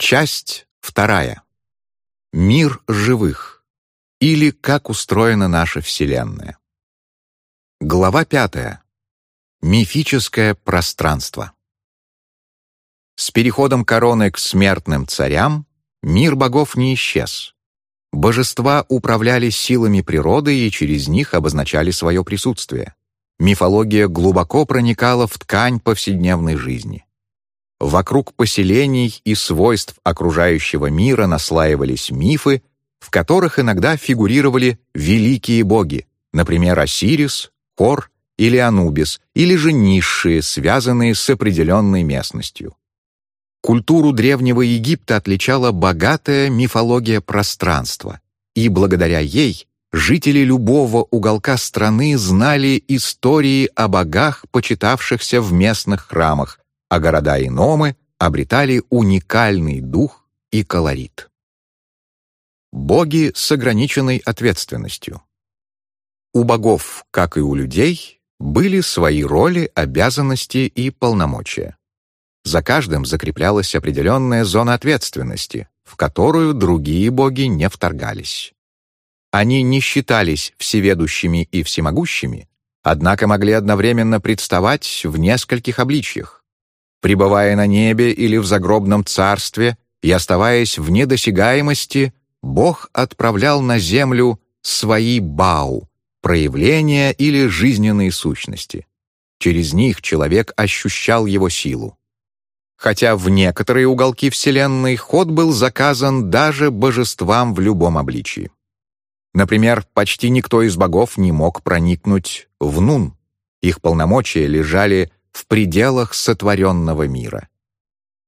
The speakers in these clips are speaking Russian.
Часть вторая. Мир живых. Или как устроена наша Вселенная. Глава пятая. Мифическое пространство. С переходом короны к смертным царям мир богов не исчез. Божества управляли силами природы и через них обозначали свое присутствие. Мифология глубоко проникала в ткань повседневной жизни. Вокруг поселений и свойств окружающего мира наслаивались мифы, в которых иногда фигурировали великие боги, например, Осирис, Хор или Анубис, или же низшие, связанные с определенной местностью. Культуру Древнего Египта отличала богатая мифология пространства, и благодаря ей жители любого уголка страны знали истории о богах, почитавшихся в местных храмах, а города и номы обретали уникальный дух и колорит. Боги с ограниченной ответственностью. У богов, как и у людей, были свои роли, обязанности и полномочия. За каждым закреплялась определенная зона ответственности, в которую другие боги не вторгались. Они не считались всеведущими и всемогущими, однако могли одновременно представать в нескольких обличьях Пребывая на небе или в загробном царстве и оставаясь в недосягаемости, Бог отправлял на землю свои бау, проявления или жизненные сущности. Через них человек ощущал его силу. Хотя в некоторые уголки Вселенной ход был заказан даже божествам в любом обличии. Например, почти никто из богов не мог проникнуть в Нун. Их полномочия лежали в пределах сотворенного мира.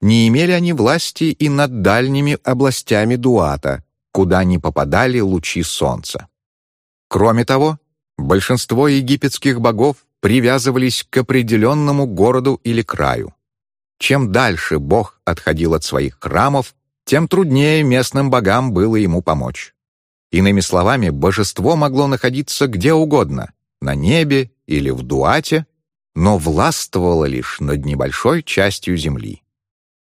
Не имели они власти и над дальними областями Дуата, куда не попадали лучи солнца. Кроме того, большинство египетских богов привязывались к определенному городу или краю. Чем дальше бог отходил от своих храмов, тем труднее местным богам было ему помочь. Иными словами, божество могло находиться где угодно — на небе или в Дуате, но властвовала лишь над небольшой частью земли.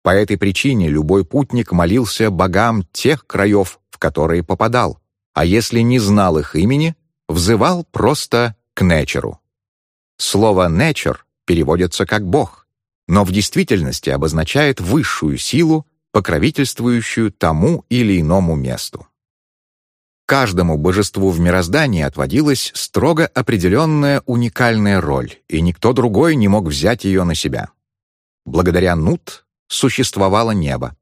По этой причине любой путник молился богам тех краев, в которые попадал, а если не знал их имени, взывал просто к Нечеру. Слово «нечер» переводится как «бог», но в действительности обозначает высшую силу, покровительствующую тому или иному месту. Каждому божеству в мироздании отводилась строго определенная уникальная роль, и никто другой не мог взять ее на себя. Благодаря Нут существовало небо.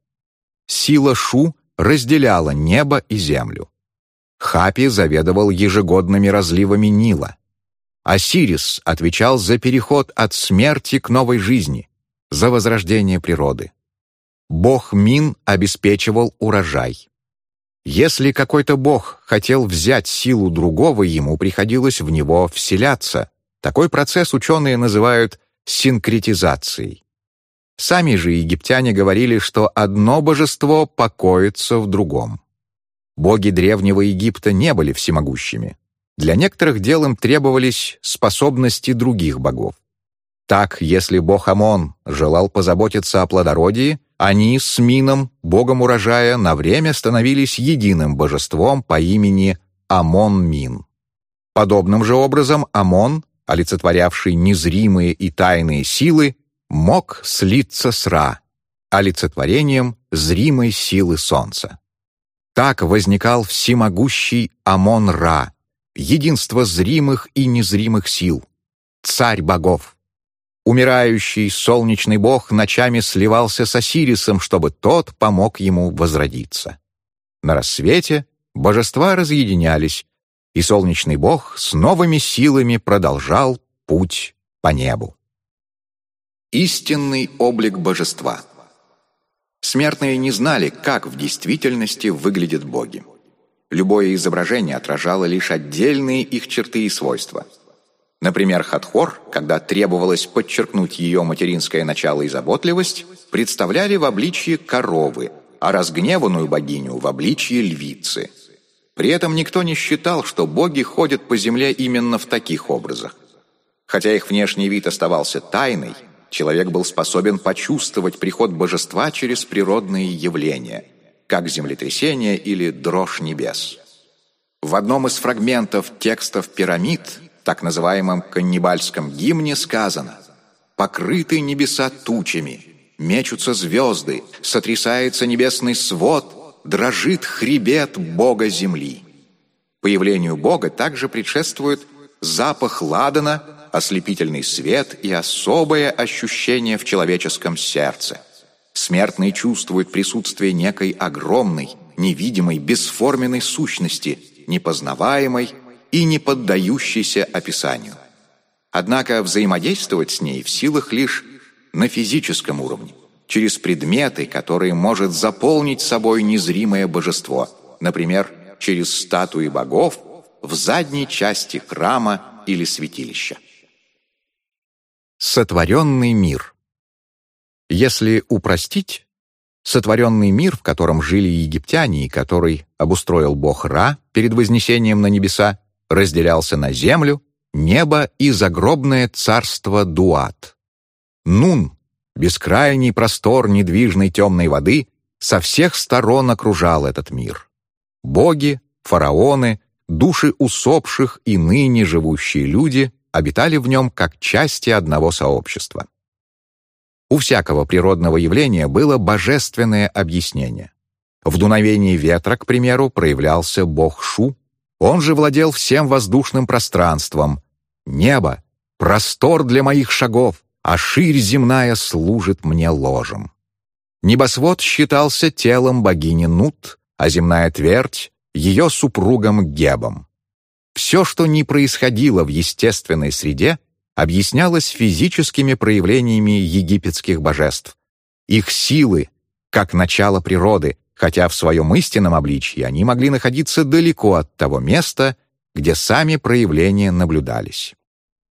Сила Шу разделяла небо и землю. Хапи заведовал ежегодными разливами Нила. Осирис отвечал за переход от смерти к новой жизни, за возрождение природы. Бог Мин обеспечивал урожай. Если какой-то бог хотел взять силу другого, ему приходилось в него вселяться. Такой процесс ученые называют синкретизацией. Сами же египтяне говорили, что одно божество покоится в другом. Боги Древнего Египта не были всемогущими. Для некоторых дел им требовались способности других богов. Так, если бог Амон желал позаботиться о плодородии, они с Мином, богом урожая, на время становились единым божеством по имени Амон-Мин. Подобным же образом Амон, олицетворявший незримые и тайные силы, мог слиться с Ра, олицетворением зримой силы Солнца. Так возникал всемогущий Амон-Ра, единство зримых и незримых сил, царь богов. Умирающий солнечный бог ночами сливался с Осирисом, чтобы тот помог ему возродиться. На рассвете божества разъединялись, и солнечный бог с новыми силами продолжал путь по небу. Истинный облик божества Смертные не знали, как в действительности выглядят боги. Любое изображение отражало лишь отдельные их черты и свойства — Например, Хатхор, когда требовалось подчеркнуть ее материнское начало и заботливость, представляли в обличье коровы, а разгневанную богиню в обличье львицы. При этом никто не считал, что боги ходят по земле именно в таких образах. Хотя их внешний вид оставался тайной, человек был способен почувствовать приход божества через природные явления, как землетрясение или дрожь небес. В одном из фрагментов текстов пирамид, так называемом каннибальском гимне, сказано «Покрыты небеса тучами, мечутся звезды, сотрясается небесный свод, дрожит хребет Бога земли». Появлению Бога также предшествует запах ладана, ослепительный свет и особое ощущение в человеческом сердце. Смертный чувствует присутствие некой огромной, невидимой, бесформенной сущности, непознаваемой и не поддающейся описанию. Однако взаимодействовать с ней в силах лишь на физическом уровне, через предметы, которые может заполнить собой незримое божество, например, через статуи богов в задней части храма или святилища. Сотворенный мир Если упростить, сотворенный мир, в котором жили египтяне и который обустроил бог Ра перед вознесением на небеса, разделялся на землю, небо и загробное царство Дуат. Нун, бескрайний простор недвижной темной воды, со всех сторон окружал этот мир. Боги, фараоны, души усопших и ныне живущие люди обитали в нем как части одного сообщества. У всякого природного явления было божественное объяснение. В дуновении ветра, к примеру, проявлялся бог Шу, он же владел всем воздушным пространством. Небо — простор для моих шагов, а ширь земная служит мне ложем. Небосвод считался телом богини Нут, а земная твердь — ее супругом Гебом. Все, что не происходило в естественной среде, объяснялось физическими проявлениями египетских божеств. Их силы, как начало природы, хотя в своем истинном обличье они могли находиться далеко от того места, где сами проявления наблюдались.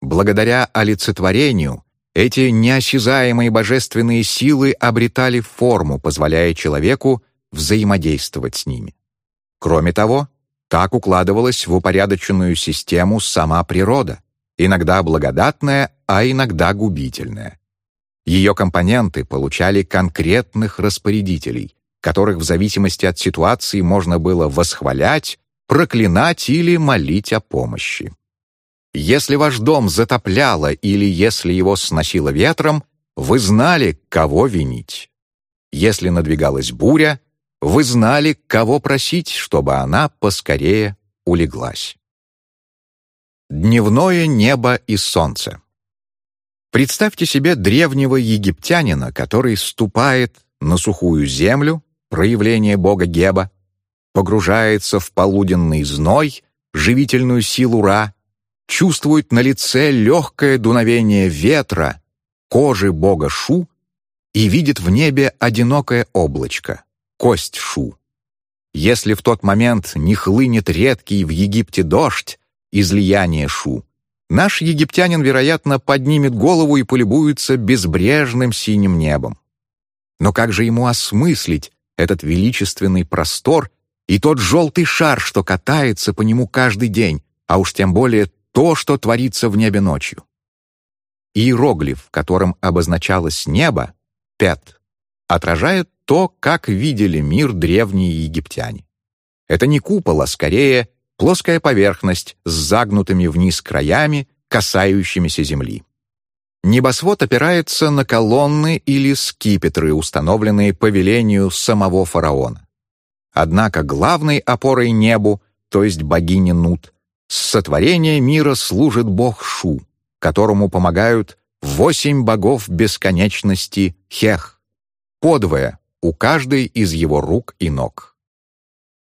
Благодаря олицетворению эти неосязаемые божественные силы обретали форму, позволяя человеку взаимодействовать с ними. Кроме того, так укладывалась в упорядоченную систему сама природа, иногда благодатная, а иногда губительная. Ее компоненты получали конкретных распорядителей, которых в зависимости от ситуации можно было восхвалять, проклинать или молить о помощи. Если ваш дом затопляло или если его сносило ветром, вы знали, кого винить. Если надвигалась буря, вы знали, кого просить, чтобы она поскорее улеглась. Дневное небо и солнце. Представьте себе древнего египтянина, который ступает на сухую землю, проявление бога Геба, погружается в полуденный зной, живительную силу Ра, чувствует на лице легкое дуновение ветра, кожи бога Шу и видит в небе одинокое облачко кость Шу. Если в тот момент не хлынет редкий в Египте дождь, излияние Шу, наш египтянин, вероятно, поднимет голову и полюбуется безбрежным синим небом. Но как же ему осмыслить этот величественный простор и тот желтый шар, что катается по нему каждый день, а уж тем более то, что творится в небе ночью? Иероглиф, которым обозначалось небо, пет, отражает то, как видели мир древние египтяне. Это не купол, а скорее плоская поверхность с загнутыми вниз краями, касающимися земли. Небосвод опирается на колонны или скипетры, установленные по велению самого фараона. Однако главной опорой небу, то есть богине Нут, с сотворения мира служит бог Шу, которому помогают восемь богов бесконечности Хех, подвое у каждой из его рук и ног.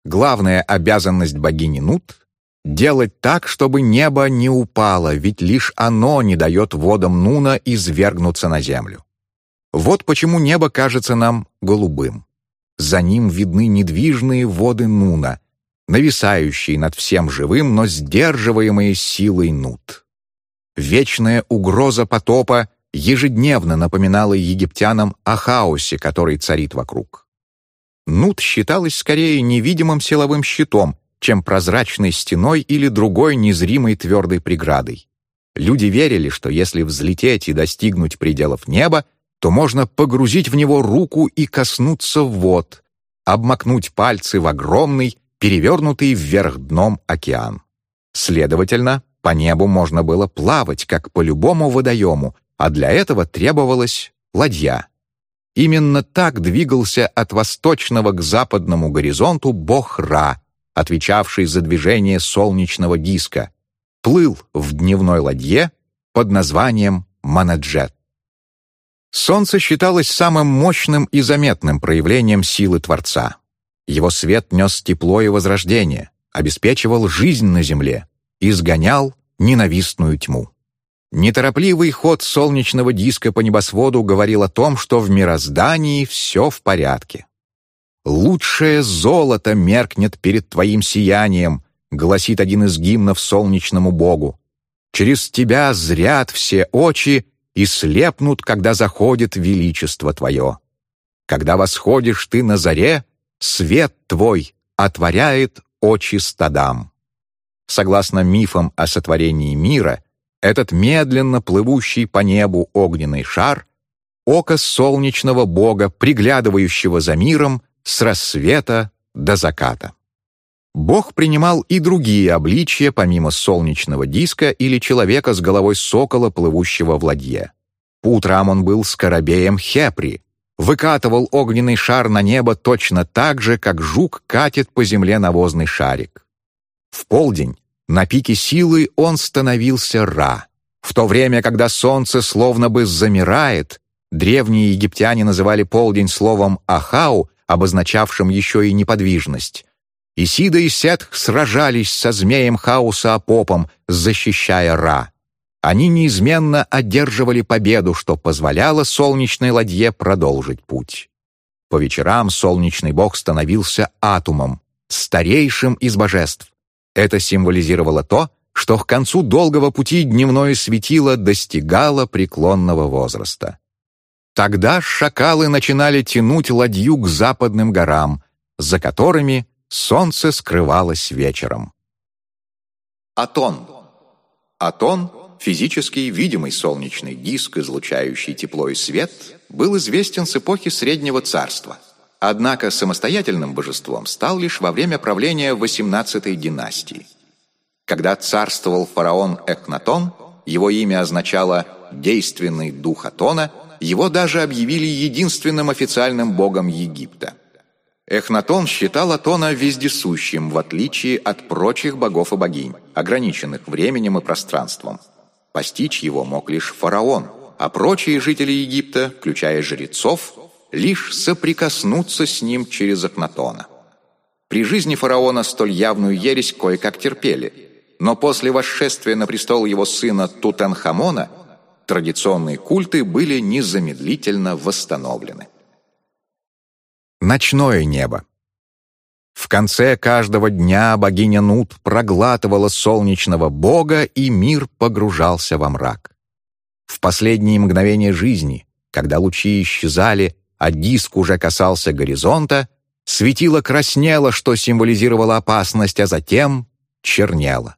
Главная обязанность богини Нут — делать так, чтобы небо не упало, ведь лишь оно не дает водам Нуна извергнуться на землю. Вот почему небо кажется нам голубым. За ним видны недвижные воды Нуна, нависающие над всем живым, но сдерживаемые силой Нут. Вечная угроза потопа ежедневно напоминала египтянам о хаосе, который царит вокруг. Нут считалась скорее невидимым силовым щитом, чем прозрачной стеной или другой незримой твердой преградой. Люди верили, что если взлететь и достигнуть пределов неба, то можно погрузить в него руку и коснуться вод, обмакнуть пальцы в огромный, перевернутый вверх дном океан. Следовательно, по небу можно было плавать, как по любому водоему, а для этого требовалась ладья. Именно так двигался от восточного к западному горизонту бог Ра, отвечавший за движение солнечного диска, плыл в дневной ладье под названием Манаджет. Солнце считалось самым мощным и заметным проявлением силы Творца. Его свет нес тепло и возрождение, обеспечивал жизнь на земле, изгонял ненавистную тьму. Неторопливый ход солнечного диска по небосводу говорил о том, что в мироздании все в порядке. «Лучшее золото меркнет перед твоим сиянием», гласит один из гимнов солнечному богу. «Через тебя зрят все очи и слепнут, когда заходит величество твое. Когда восходишь ты на заре, свет твой отворяет очи стадам». Согласно мифам о сотворении мира, этот медленно плывущий по небу огненный шар — око солнечного бога, приглядывающего за миром с рассвета до заката. Бог принимал и другие обличия, помимо солнечного диска или человека с головой сокола, плывущего в ладье. По утрам он был скоробеем Хепри, выкатывал огненный шар на небо точно так же, как жук катит по земле навозный шарик. В полдень на пике силы он становился Ра. В то время, когда солнце словно бы замирает, древние египтяне называли полдень словом «ахау», обозначавшим еще и неподвижность. Исида и Сетх сражались со змеем хаоса Апопом, защищая Ра. Они неизменно одерживали победу, что позволяло солнечной ладье продолжить путь. По вечерам солнечный бог становился атумом, старейшим из божеств. Это символизировало то, что к концу долгого пути дневное светило достигало преклонного возраста. Тогда шакалы начинали тянуть ладью к западным горам, за которыми солнце скрывалось вечером. Атон. Атон, физический видимый солнечный диск, излучающий тепло и свет, был известен с эпохи Среднего Царства – Однако самостоятельным божеством стал лишь во время правления XVIII династии. Когда царствовал фараон Эхнатон, его имя означало «действенный дух Атона», его даже объявили единственным официальным богом Египта. Эхнатон считал Атона вездесущим, в отличие от прочих богов и богинь, ограниченных временем и пространством. Постичь его мог лишь фараон, а прочие жители Египта, включая жрецов, лишь соприкоснуться с ним через Акнатона. При жизни фараона столь явную ересь кое-как терпели, но после восшествия на престол его сына Тутанхамона традиционные культы были незамедлительно восстановлены. Ночное небо в конце каждого дня богиня Нут проглатывала солнечного бога, и мир погружался во мрак. В последние мгновения жизни, когда лучи исчезали, а диск уже касался горизонта, светило краснело, что символизировало опасность, а затем чернело.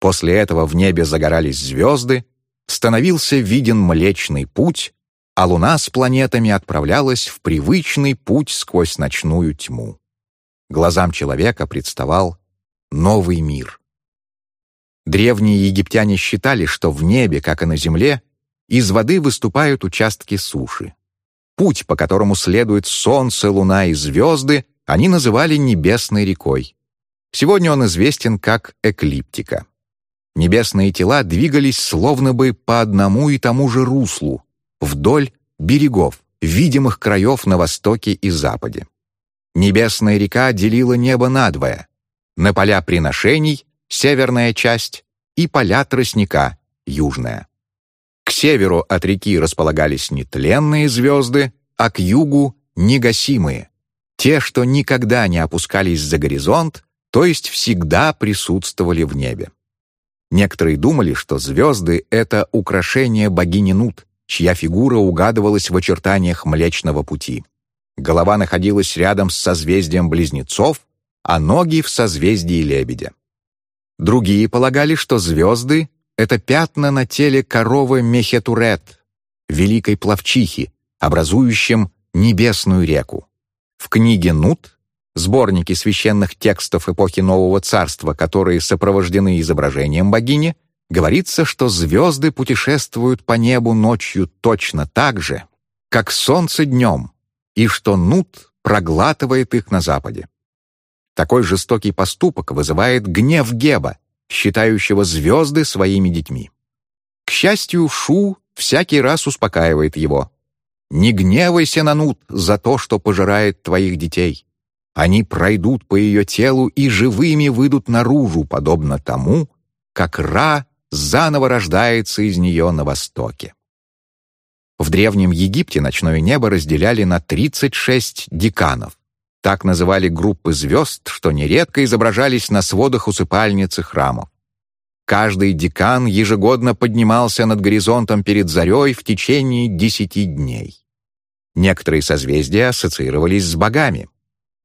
После этого в небе загорались звезды, становился виден Млечный Путь, а Луна с планетами отправлялась в привычный путь сквозь ночную тьму. Глазам человека представал новый мир. Древние египтяне считали, что в небе, как и на земле, из воды выступают участки суши. Путь, по которому следует солнце, луна и звезды, они называли небесной рекой. Сегодня он известен как эклиптика. Небесные тела двигались словно бы по одному и тому же руслу, вдоль берегов, видимых краев на востоке и западе. Небесная река делила небо надвое. На поля приношений — северная часть, и поля тростника — южная. К северу от реки располагались нетленные звезды, а к югу — негасимые, те, что никогда не опускались за горизонт, то есть всегда присутствовали в небе. Некоторые думали, что звезды — это украшение богини Нут, чья фигура угадывалась в очертаниях Млечного Пути. Голова находилась рядом с созвездием Близнецов, а ноги — в созвездии Лебедя. Другие полагали, что звезды это пятна на теле коровы Мехетурет, великой плавчихи, образующим небесную реку. В книге Нут, сборнике священных текстов эпохи Нового Царства, которые сопровождены изображением богини, говорится, что звезды путешествуют по небу ночью точно так же, как солнце днем, и что Нут проглатывает их на западе. Такой жестокий поступок вызывает гнев Геба, считающего звезды своими детьми. К счастью, Шу всякий раз успокаивает его. «Не гневайся на Нут за то, что пожирает твоих детей. Они пройдут по ее телу и живыми выйдут наружу, подобно тому, как Ра заново рождается из нее на востоке. В Древнем Египте ночное небо разделяли на 36 деканов. Так называли группы звезд, что нередко изображались на сводах усыпальниц и храмов. Каждый декан ежегодно поднимался над горизонтом перед зарей в течение десяти дней. Некоторые созвездия ассоциировались с богами.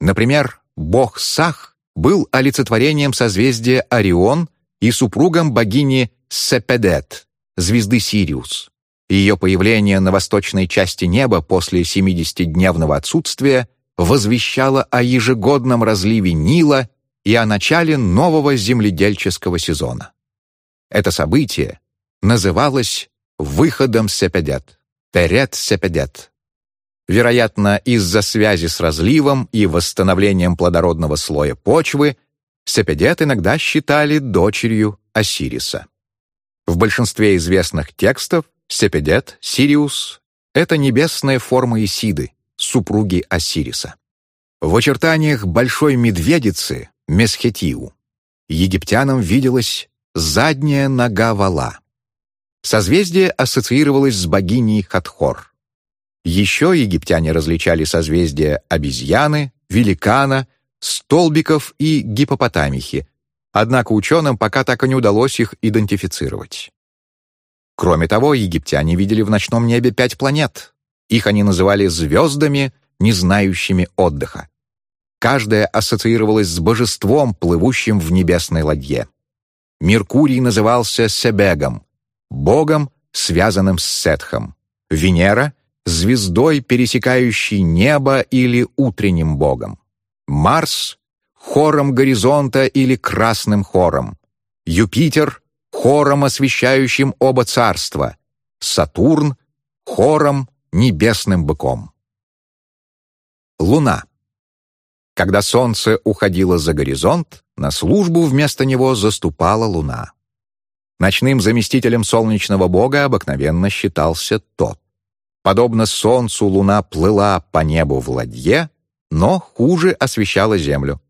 Например, бог Сах был олицетворением созвездия Орион и супругом богини Сепедет, звезды Сириус. Ее появление на восточной части неба после 70-дневного отсутствия возвещало о ежегодном разливе Нила и о начале нового земледельческого сезона. Это событие называлось «выходом Сепедет», «Терет Сепедет». Вероятно, из-за связи с разливом и восстановлением плодородного слоя почвы Сепедет иногда считали дочерью Осириса. В большинстве известных текстов Сепедет, Сириус — это небесная форма Исиды, супруги Осириса. В очертаниях Большой Медведицы, Месхетиу, египтянам виделась задняя нога вала. Созвездие ассоциировалось с богиней Хатхор. Еще египтяне различали созвездия обезьяны, великана, столбиков и гипопотамихи, однако ученым пока так и не удалось их идентифицировать. Кроме того, египтяне видели в ночном небе пять планет. Их они называли звездами, не знающими отдыха. Каждая ассоциировалась с божеством, плывущим в небесной ладье. Меркурий назывался Себегом, богом, связанным с Сетхом. Венера — звездой, пересекающей небо или утренним богом. Марс — хором горизонта или красным хором. Юпитер — хором, освещающим оба царства. Сатурн — хором, небесным быком. Луна. Когда солнце уходило за горизонт, на службу вместо него заступала луна. Ночным заместителем солнечного бога обыкновенно считался тот. Подобно солнцу, луна плыла по небу в ладье, но хуже освещала Землю.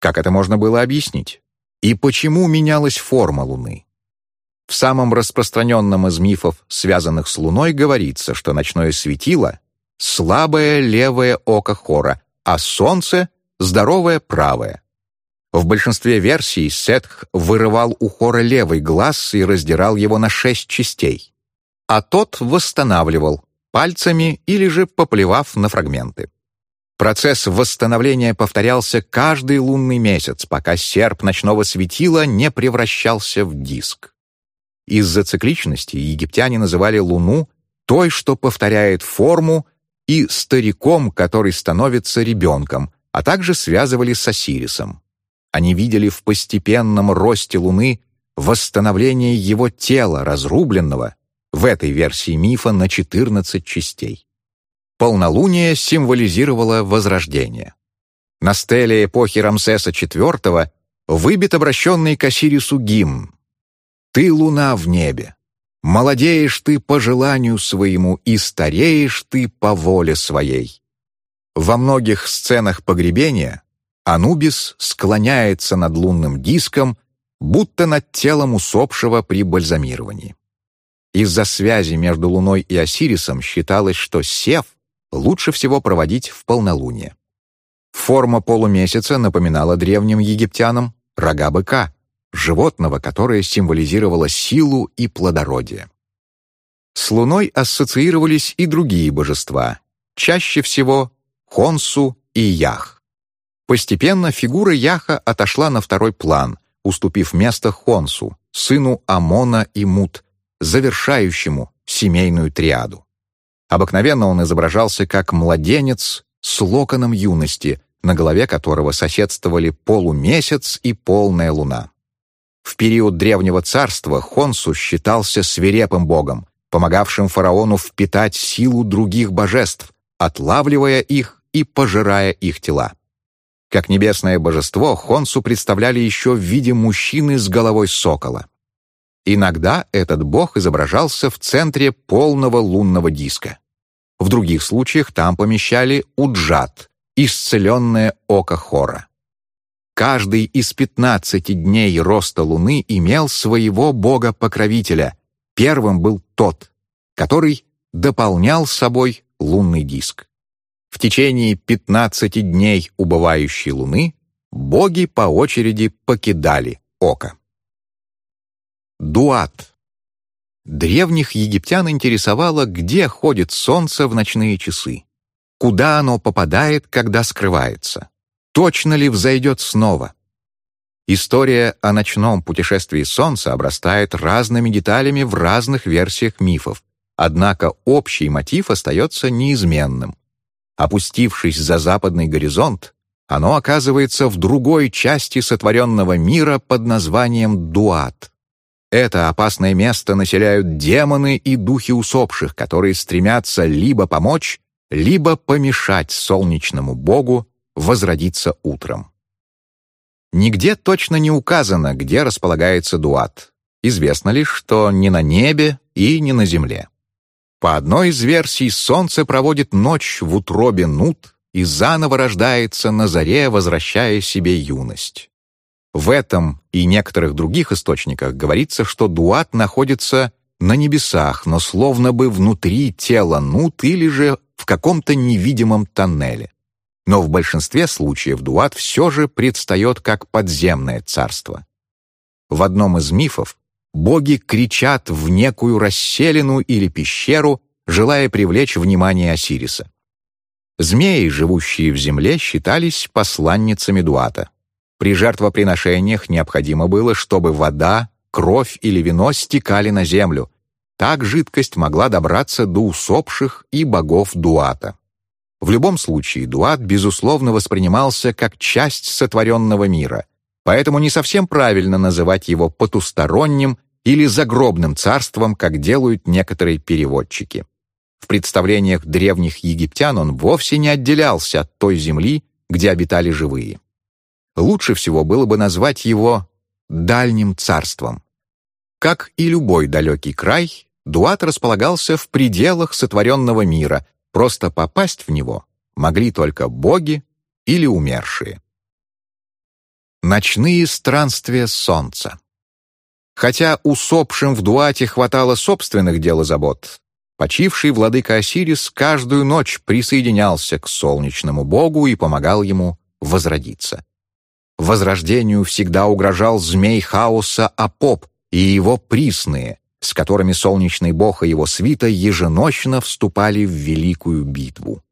Как это можно было объяснить? И почему менялась форма Луны? В самом распространенном из мифов, связанных с Луной, говорится, что ночное светило — слабое левое око Хора, а Солнце — здоровое правое. В большинстве версий Сетх вырывал у Хора левый глаз и раздирал его на шесть частей. А тот восстанавливал пальцами или же поплевав на фрагменты. Процесс восстановления повторялся каждый лунный месяц, пока серп ночного светила не превращался в диск. Из-за цикличности египтяне называли Луну той, что повторяет форму, и стариком, который становится ребенком, а также связывали с Осирисом. Они видели в постепенном росте Луны восстановление его тела, разрубленного, в этой версии мифа, на 14 частей. Полнолуние символизировало возрождение. На стеле эпохи Рамсеса IV выбит обращенный к Осирису гимн. «Ты луна в небе, молодеешь ты по желанию своему и стареешь ты по воле своей». Во многих сценах погребения Анубис склоняется над лунным диском, будто над телом усопшего при бальзамировании. Из-за связи между Луной и Осирисом считалось, что Сев лучше всего проводить в полнолуние. Форма полумесяца напоминала древним египтянам рога быка, животного, которое символизировало силу и плодородие. С Луной ассоциировались и другие божества, чаще всего Хонсу и Ях. Постепенно фигура Яха отошла на второй план, уступив место Хонсу, сыну Амона и Мут, завершающему семейную триаду. Обыкновенно он изображался как младенец с локоном юности, на голове которого соседствовали полумесяц и полная луна. В период Древнего Царства Хонсу считался свирепым богом, помогавшим фараону впитать силу других божеств, отлавливая их и пожирая их тела. Как небесное божество, Хонсу представляли еще в виде мужчины с головой сокола. Иногда этот бог изображался в центре полного лунного диска. В других случаях там помещали уджат, исцеленное око Хора. Каждый из пятнадцати дней роста Луны имел своего бога-покровителя. Первым был тот, который дополнял собой лунный диск. В течение пятнадцати дней убывающей Луны боги по очереди покидали око. Дуат. Древних египтян интересовало, где ходит солнце в ночные часы, куда оно попадает, когда скрывается, точно ли взойдет снова. История о ночном путешествии солнца обрастает разными деталями в разных версиях мифов, однако общий мотив остается неизменным. Опустившись за западный горизонт, оно оказывается в другой части сотворенного мира под названием Дуат — это опасное место населяют демоны и духи усопших, которые стремятся либо помочь, либо помешать солнечному богу возродиться утром. Нигде точно не указано, где располагается Дуат. Известно лишь, что не на небе и не на земле. По одной из версий, солнце проводит ночь в утробе Нут и заново рождается на заре, возвращая себе юность. В этом и некоторых других источниках говорится, что Дуат находится на небесах, но словно бы внутри тела Нут или же в каком-то невидимом тоннеле. Но в большинстве случаев Дуат все же предстает как подземное царство. В одном из мифов боги кричат в некую расселину или пещеру, желая привлечь внимание Осириса. Змеи, живущие в земле, считались посланницами Дуата. При жертвоприношениях необходимо было, чтобы вода, кровь или вино стекали на землю. Так жидкость могла добраться до усопших и богов Дуата. В любом случае, Дуат, безусловно, воспринимался как часть сотворенного мира, поэтому не совсем правильно называть его потусторонним или загробным царством, как делают некоторые переводчики. В представлениях древних египтян он вовсе не отделялся от той земли, где обитали живые. Лучше всего было бы назвать его «дальним царством». Как и любой далекий край, Дуат располагался в пределах сотворенного мира, просто попасть в него могли только боги или умершие. Ночные странствия солнца Хотя усопшим в Дуате хватало собственных дел и забот, почивший владыка Осирис каждую ночь присоединялся к солнечному богу и помогал ему возродиться. Возрождению всегда угрожал змей хаоса Апоп и его присные, с которыми солнечный бог и его свита еженочно вступали в великую битву.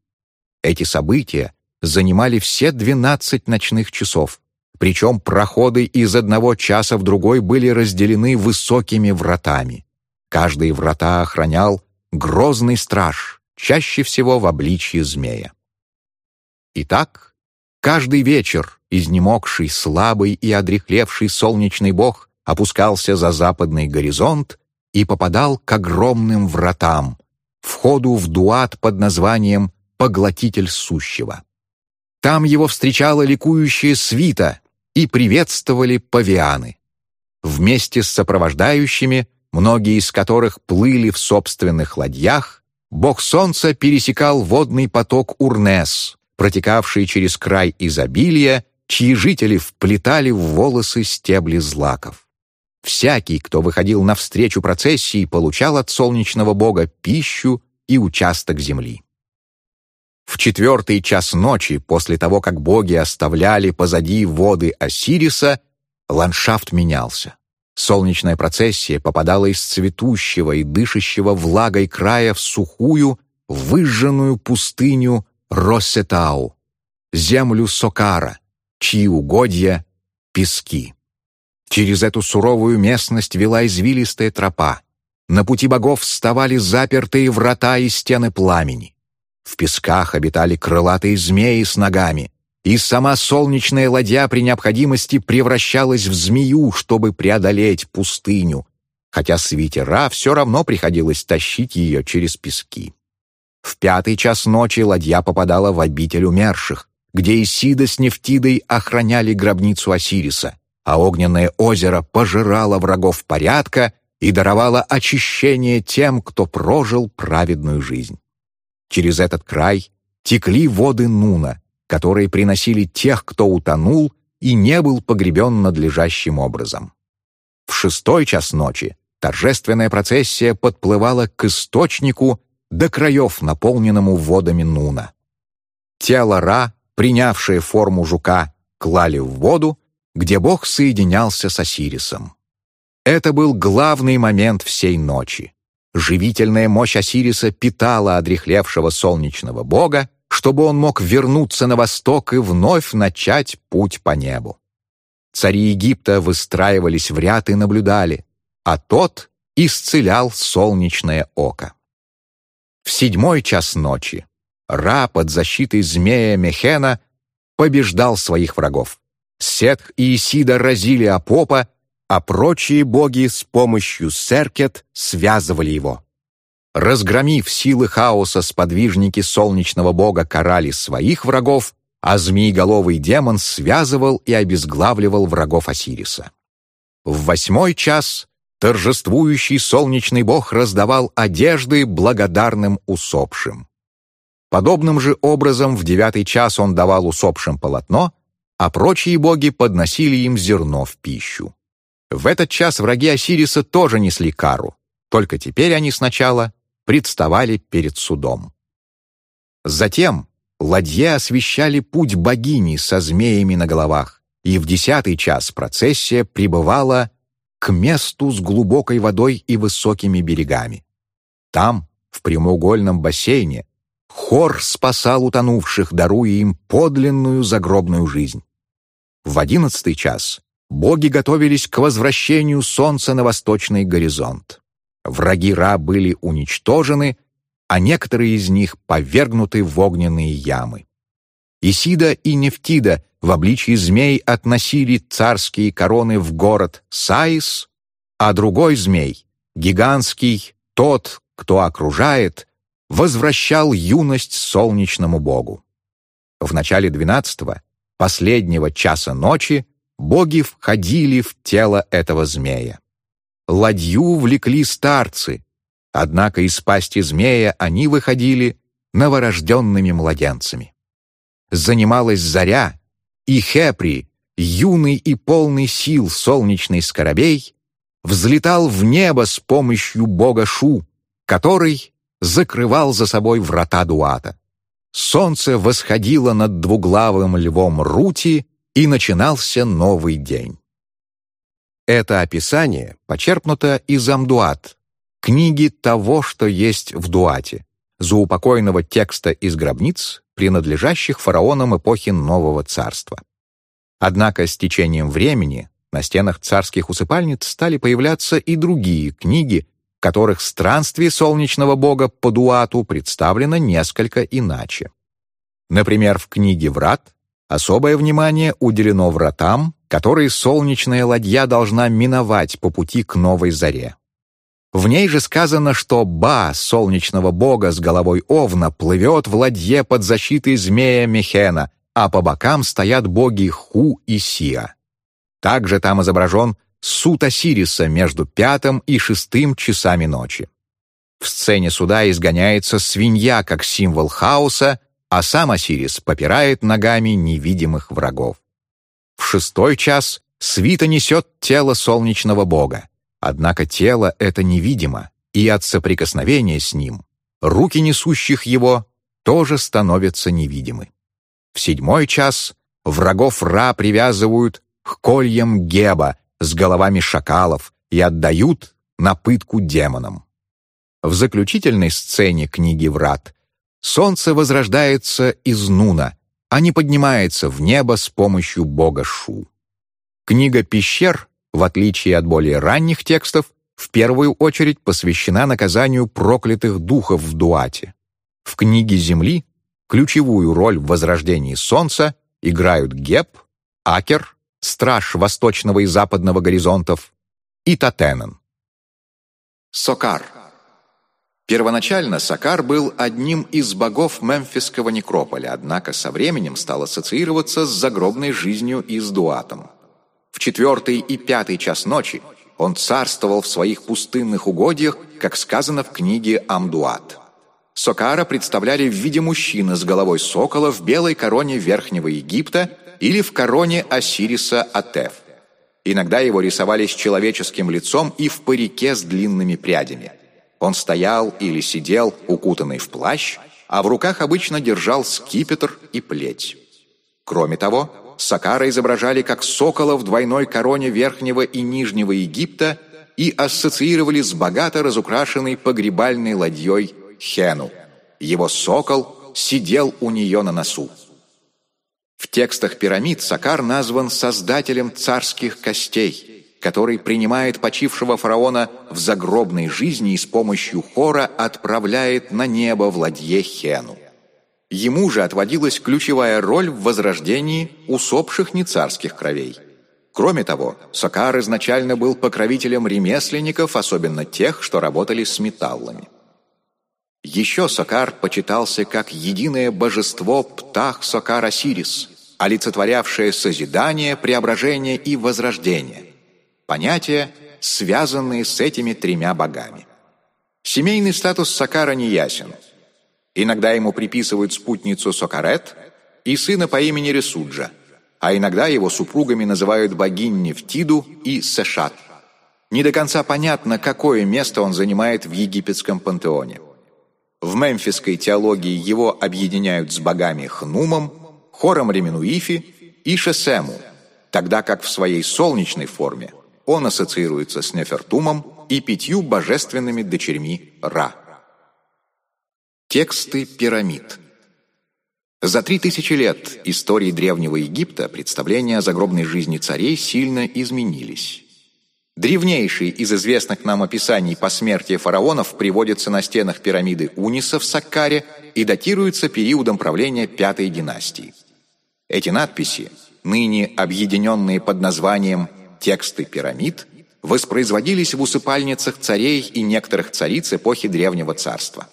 Эти события занимали все двенадцать ночных часов, причем проходы из одного часа в другой были разделены высокими вратами. Каждые врата охранял грозный страж, чаще всего в обличье змея. Итак, каждый вечер изнемогший, слабый и одрехлевший солнечный бог опускался за западный горизонт и попадал к огромным вратам, входу в дуат под названием «Поглотитель сущего». Там его встречала ликующая свита и приветствовали павианы. Вместе с сопровождающими, многие из которых плыли в собственных ладьях, бог солнца пересекал водный поток Урнес, протекавший через край изобилия чьи жители вплетали в волосы стебли злаков. Всякий, кто выходил навстречу процессии, получал от солнечного бога пищу и участок земли. В четвертый час ночи, после того, как боги оставляли позади воды Осириса, ландшафт менялся. Солнечная процессия попадала из цветущего и дышащего влагой края в сухую, выжженную пустыню Россетау, землю Сокара, чьи угодья — пески. Через эту суровую местность вела извилистая тропа. На пути богов вставали запертые врата и стены пламени. В песках обитали крылатые змеи с ногами, и сама солнечная ладья при необходимости превращалась в змею, чтобы преодолеть пустыню, хотя свите Ра все равно приходилось тащить ее через пески. В пятый час ночи ладья попадала в обитель умерших, где Исида с Нефтидой охраняли гробницу Осириса, а огненное озеро пожирало врагов порядка и даровало очищение тем, кто прожил праведную жизнь. Через этот край текли воды Нуна, которые приносили тех, кто утонул и не был погребен надлежащим образом. В шестой час ночи торжественная процессия подплывала к источнику до краев, наполненному водами Нуна. Тело Ра, принявшее форму жука, клали в воду, где бог соединялся с Осирисом. Это был главный момент всей ночи. Живительная мощь Осириса питала одрехлевшего солнечного бога, чтобы он мог вернуться на восток и вновь начать путь по небу. Цари Египта выстраивались в ряд и наблюдали, а тот исцелял солнечное око. В седьмой час ночи Ра под защитой змея Мехена побеждал своих врагов. Сетх и Исида разили Апопа, а прочие боги с помощью Серкет связывали его. Разгромив силы хаоса, сподвижники солнечного бога карали своих врагов, а змееголовый демон связывал и обезглавливал врагов Осириса. В восьмой час торжествующий солнечный бог раздавал одежды благодарным усопшим. Подобным же образом в девятый час он давал усопшим полотно, а прочие боги подносили им зерно в пищу. В этот час враги Осириса тоже несли кару, только теперь они сначала представали перед судом. Затем ладье освещали путь богини со змеями на головах, и в десятый час процессия прибывала к месту с глубокой водой и высокими берегами. Там, в прямоугольном бассейне, хор спасал утонувших, даруя им подлинную загробную жизнь. В одиннадцатый час боги готовились к возвращению солнца на восточный горизонт. Враги Ра были уничтожены, а некоторые из них повергнуты в огненные ямы. Исида и Нефтида в обличии змей относили царские короны в город Саис, а другой змей, гигантский, тот, кто окружает, возвращал юность солнечному богу. В начале двенадцатого, последнего часа ночи, боги входили в тело этого змея. Ладью влекли старцы, однако из пасти змея они выходили новорожденными младенцами. Занималась заря, и Хепри, юный и полный сил солнечный скоробей, взлетал в небо с помощью бога Шу, который закрывал за собой врата Дуата. Солнце восходило над двуглавым львом Рути, и начинался новый день. Это описание почерпнуто из Амдуат, книги того, что есть в Дуате, заупокойного текста из гробниц, принадлежащих фараонам эпохи Нового Царства. Однако с течением времени на стенах царских усыпальниц стали появляться и другие книги, которых странствие солнечного бога по дуату представлено несколько иначе. Например, в книге «Врат» особое внимание уделено вратам, которые солнечная ладья должна миновать по пути к новой заре. В ней же сказано, что Ба, солнечного бога с головой овна, плывет в ладье под защитой змея Мехена, а по бокам стоят боги Ху и Сиа. Также там изображен суд Осириса между пятым и шестым часами ночи. В сцене суда изгоняется свинья как символ хаоса, а сам Осирис попирает ногами невидимых врагов. В шестой час свита несет тело солнечного бога. Однако тело это невидимо, и от соприкосновения с ним руки несущих его тоже становятся невидимы. В седьмой час врагов Ра привязывают к кольям Геба с головами шакалов и отдают на пытку демонам. В заключительной сцене книги «Врат» солнце возрождается из Нуна, а не поднимается в небо с помощью бога Шу. Книга «Пещер» в отличие от более ранних текстов, в первую очередь посвящена наказанию проклятых духов в Дуате. В книге Земли ключевую роль в возрождении Солнца играют Геб, Акер, Страж восточного и западного горизонтов и Татенен. Сокар Первоначально Сакар был одним из богов мемфисского некрополя, однако со временем стал ассоциироваться с загробной жизнью и с дуатом. В четвертый и пятый час ночи он царствовал в своих пустынных угодьях, как сказано в книге Амдуат. Сокара представляли в виде мужчины с головой сокола в белой короне Верхнего Египта или в короне Осириса Атеф. Иногда его рисовали с человеческим лицом и в парике с длинными прядями – он стоял или сидел, укутанный в плащ, а в руках обычно держал скипетр и плеть. Кроме того, Сакара изображали как сокола в двойной короне Верхнего и Нижнего Египта и ассоциировали с богато разукрашенной погребальной ладьей Хену. Его сокол сидел у нее на носу. В текстах пирамид Сакар назван создателем царских костей – который принимает почившего фараона в загробной жизни и с помощью хора отправляет на небо в Хену. Ему же отводилась ключевая роль в возрождении усопших нецарских кровей. Кроме того, Сокар изначально был покровителем ремесленников, особенно тех, что работали с металлами. Еще Сокар почитался как единое божество Птах Сокар Осирис, олицетворявшее созидание, преображение и возрождение – понятия, связанные с этими тремя богами. Семейный статус Сакара не ясен. Иногда ему приписывают спутницу Сокарет и сына по имени Ресуджа, а иногда его супругами называют богинь Нефтиду и Сешат. Не до конца понятно, какое место он занимает в египетском пантеоне. В мемфисской теологии его объединяют с богами Хнумом, Хором Ременуифи и Шесему, тогда как в своей солнечной форме он ассоциируется с Нефертумом и пятью божественными дочерьми Ра. Тексты пирамид За три тысячи лет истории Древнего Египта представления о загробной жизни царей сильно изменились. Древнейший из известных нам описаний посмертия фараонов приводится на стенах пирамиды Униса в Саккаре и датируется периодом правления Пятой династии. Эти надписи, ныне объединенные под названием Тексты пирамид воспроизводились в усыпальницах царей и некоторых цариц эпохи Древнего Царства.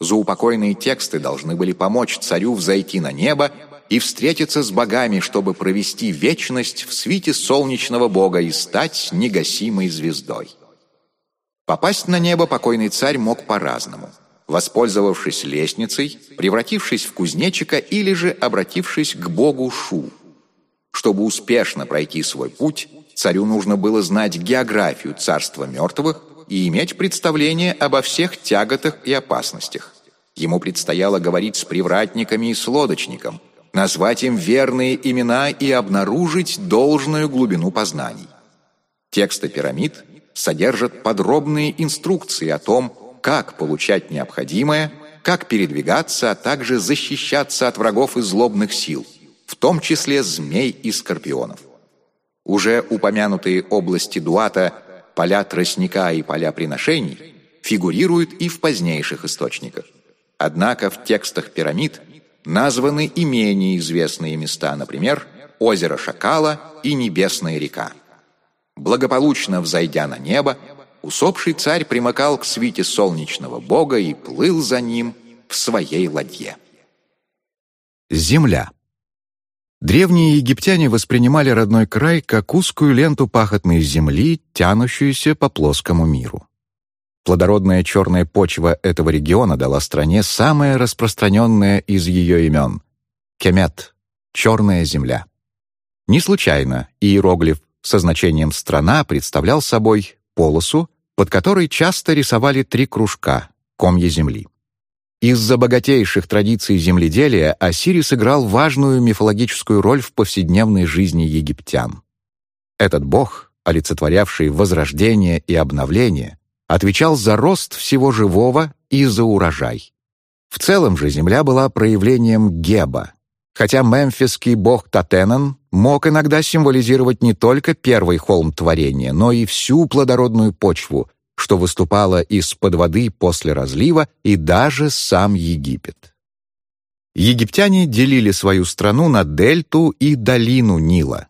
Заупокойные тексты должны были помочь царю взойти на небо и встретиться с богами, чтобы провести вечность в свите солнечного бога и стать негасимой звездой. Попасть на небо покойный царь мог по-разному, воспользовавшись лестницей, превратившись в кузнечика или же обратившись к богу Шу. Чтобы успешно пройти свой путь, Царю нужно было знать географию царства мертвых и иметь представление обо всех тяготах и опасностях. Ему предстояло говорить с привратниками и с лодочником, назвать им верные имена и обнаружить должную глубину познаний. Тексты пирамид содержат подробные инструкции о том, как получать необходимое, как передвигаться, а также защищаться от врагов и злобных сил, в том числе змей и скорпионов. Уже упомянутые области Дуата, поля тростника и поля приношений, фигурируют и в позднейших источниках. Однако в текстах пирамид названы и менее известные места, например, озеро Шакала и Небесная река. Благополучно взойдя на небо, усопший царь примыкал к свите солнечного бога и плыл за ним в своей ладье. Земля. Древние египтяне воспринимали родной край как узкую ленту пахотной земли, тянущуюся по плоскому миру. Плодородная черная почва этого региона дала стране самое распространенное из ее имен — Кемет — «черная земля». Не случайно иероглиф со значением «страна» представлял собой полосу, под которой часто рисовали три кружка — комья земли. Из-за богатейших традиций земледелия Осирис играл важную мифологическую роль в повседневной жизни египтян. Этот бог, олицетворявший возрождение и обновление, отвечал за рост всего живого и за урожай. В целом же земля была проявлением Геба, хотя мемфисский бог Татенан мог иногда символизировать не только первый холм творения, но и всю плодородную почву, что выступало из-под воды после разлива и даже сам Египет. Египтяне делили свою страну на дельту и долину Нила,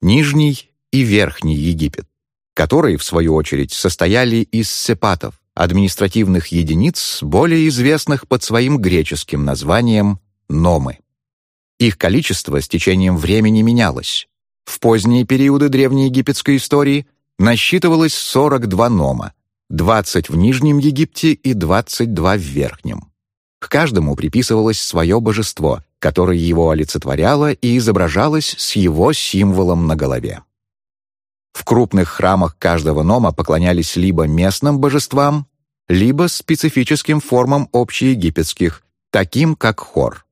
Нижний и Верхний Египет, которые, в свою очередь, состояли из сепатов, административных единиц, более известных под своим греческим названием «номы». Их количество с течением времени менялось. В поздние периоды древнеегипетской истории насчитывалось 42 нома, 20 в Нижнем Египте и 22 в Верхнем. К каждому приписывалось свое божество, которое его олицетворяло и изображалось с его символом на голове. В крупных храмах каждого нома поклонялись либо местным божествам, либо специфическим формам общеегипетских, таким как хор.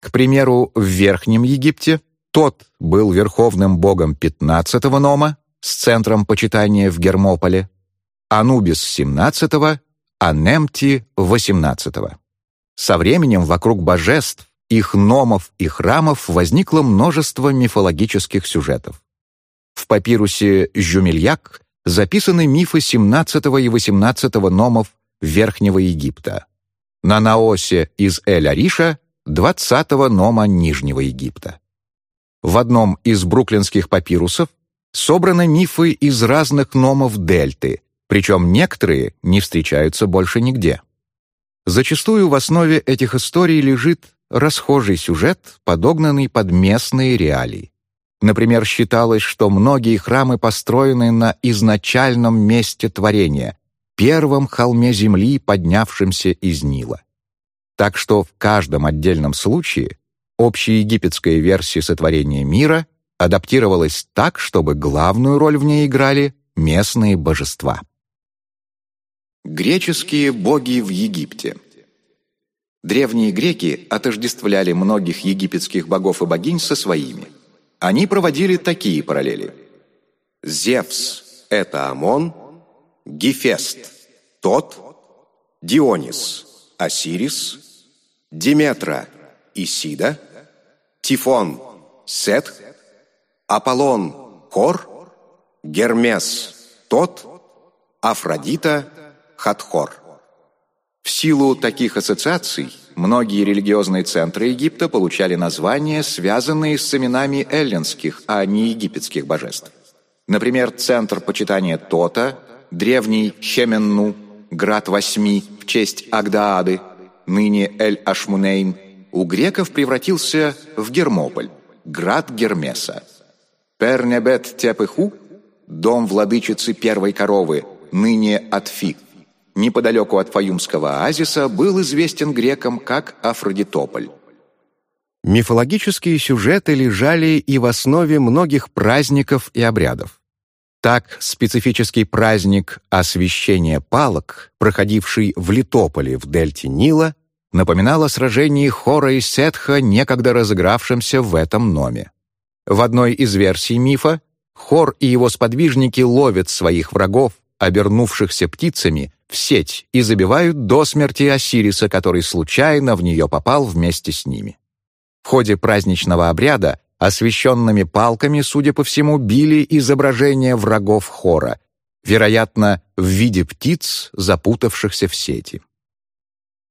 К примеру, в Верхнем Египте тот был верховным богом 15-го нома с центром почитания в Гермополе, Анубис 17-го, а Немти 18-го. Со временем вокруг божеств, их номов и храмов возникло множество мифологических сюжетов. В папирусе «Жюмельяк» записаны мифы 17 и 18 номов Верхнего Египта. На Наосе из Эль-Ариша 20 нома Нижнего Египта. В одном из бруклинских папирусов собраны мифы из разных номов Дельты, причем некоторые не встречаются больше нигде. Зачастую в основе этих историй лежит расхожий сюжет, подогнанный под местные реалии. Например, считалось, что многие храмы построены на изначальном месте творения, первом холме земли, поднявшемся из Нила. Так что в каждом отдельном случае общеегипетская версия сотворения мира адаптировалась так, чтобы главную роль в ней играли местные божества. Греческие боги в Египте Древние греки отождествляли многих египетских богов и богинь со своими – они проводили такие параллели. Зевс – это Амон, Гефест – тот, Дионис – Осирис, Диметра – Исида, Тифон – Сет, Аполлон – Кор, Гермес – тот, Афродита – Хатхор. В силу таких ассоциаций многие религиозные центры Египта получали названия, связанные с именами эллинских, а не египетских божеств. Например, центр почитания Тота, древний Хеменну, град Восьми в честь Агдаады, ныне Эль-Ашмунейн, у греков превратился в Гермополь, град Гермеса. Пернебет Тепеху, дом владычицы первой коровы, ныне Атфи, неподалеку от Фаюмского оазиса, был известен грекам как Афродитополь. Мифологические сюжеты лежали и в основе многих праздников и обрядов. Так, специфический праздник освящения палок, проходивший в Литополе в дельте Нила, напоминал о сражении Хора и Сетха, некогда разыгравшемся в этом номе. В одной из версий мифа Хор и его сподвижники ловят своих врагов, обернувшихся птицами, в сеть и забивают до смерти Осириса, который случайно в нее попал вместе с ними. В ходе праздничного обряда освещенными палками, судя по всему, били изображения врагов хора, вероятно, в виде птиц, запутавшихся в сети.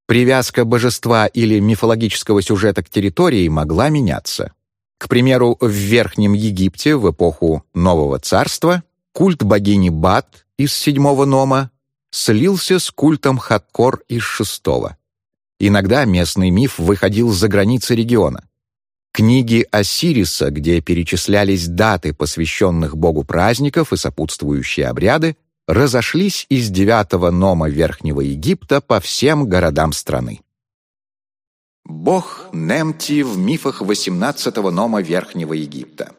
Привязка божества или мифологического сюжета к территории могла меняться. К примеру, в Верхнем Египте в эпоху Нового Царства культ богини Бат из седьмого нома слился с культом Хаккор из шестого. Иногда местный миф выходил за границы региона. Книги Осириса, где перечислялись даты посвященных богу праздников и сопутствующие обряды, разошлись из девятого нома Верхнего Египта по всем городам страны. Бог Немти в мифах 18-го нома Верхнего Египта.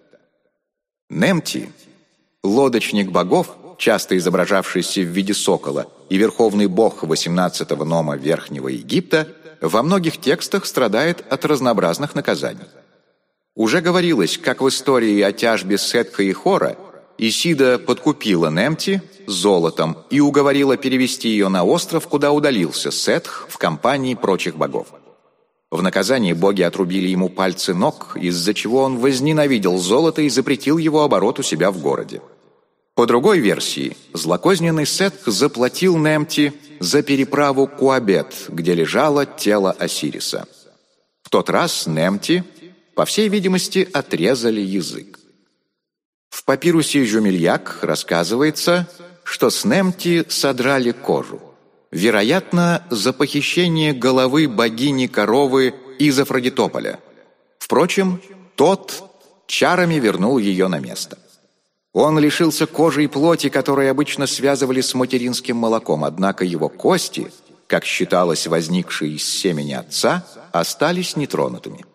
Немти — лодочник богов, часто изображавшийся в виде сокола, и верховный бог 18-го нома Верхнего Египта, во многих текстах страдает от разнообразных наказаний. Уже говорилось, как в истории о тяжбе Сетка и Хора Исида подкупила Немти золотом и уговорила перевести ее на остров, куда удалился Сетх в компании прочих богов. В наказание боги отрубили ему пальцы ног, из-за чего он возненавидел золото и запретил его оборот у себя в городе. По другой версии, злокозненный Сетх заплатил Немти за переправу Куабет, где лежало тело Осириса. В тот раз Немти, по всей видимости, отрезали язык. В папирусе Жумельяк рассказывается, что с Немти содрали кожу. Вероятно, за похищение головы богини-коровы из Афродитополя. Впрочем, тот чарами вернул ее на место. Он лишился кожи и плоти, которые обычно связывали с материнским молоком, однако его кости, как считалось возникшие из семени отца, остались нетронутыми.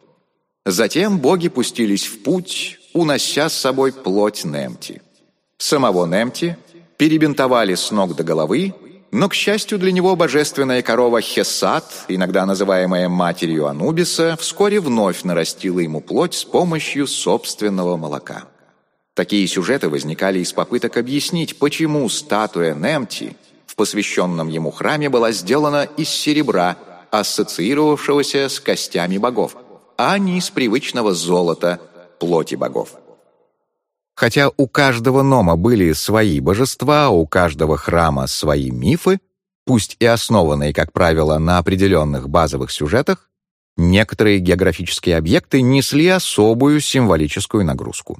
Затем боги пустились в путь, унося с собой плоть Немти. Самого Немти перебинтовали с ног до головы, но, к счастью для него, божественная корова Хесат, иногда называемая матерью Анубиса, вскоре вновь нарастила ему плоть с помощью собственного молока. Такие сюжеты возникали из попыток объяснить, почему статуя Немти в посвященном ему храме была сделана из серебра, ассоциировавшегося с костями богов, а не из привычного золота, плоти богов. Хотя у каждого нома были свои божества, у каждого храма свои мифы, пусть и основанные, как правило, на определенных базовых сюжетах, некоторые географические объекты несли особую символическую нагрузку.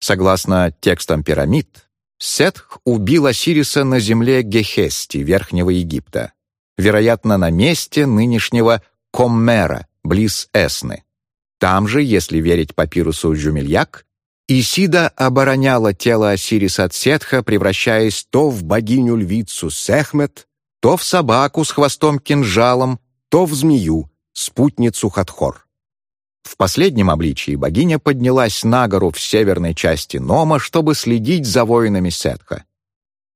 Согласно текстам пирамид, Сетх убил Осириса на земле Гехести, Верхнего Египта, вероятно, на месте нынешнего Коммера, близ Эсны. Там же, если верить папирусу Жумельяк, Исида обороняла тело Осириса от Сетха, превращаясь то в богиню-львицу Сехмет, то в собаку с хвостом-кинжалом, то в змею, спутницу Хатхор. В последнем обличии богиня поднялась на гору в северной части Нома, чтобы следить за воинами Сетха.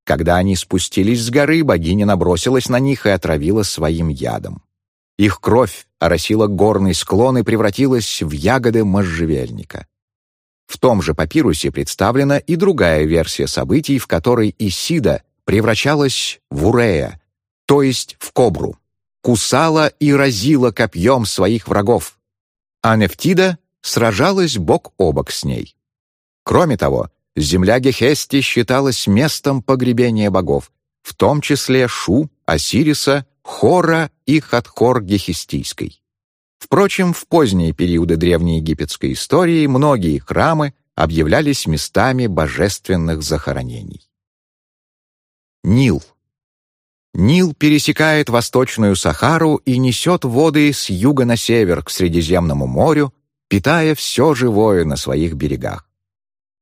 Когда они спустились с горы, богиня набросилась на них и отравила своим ядом. Их кровь оросила горный склон и превратилась в ягоды можжевельника. В том же папирусе представлена и другая версия событий, в которой Исида превращалась в Урея, то есть в кобру, кусала и разила копьем своих врагов, а Нефтида сражалась бок о бок с ней. Кроме того, земля Гехести считалась местом погребения богов, в том числе Шу, Осириса, Хора и Хатхор Гехестийской. Впрочем, в поздние периоды древнеегипетской истории многие храмы объявлялись местами божественных захоронений. Нил. Нил пересекает Восточную Сахару и несет воды с юга на север к Средиземному морю, питая все живое на своих берегах.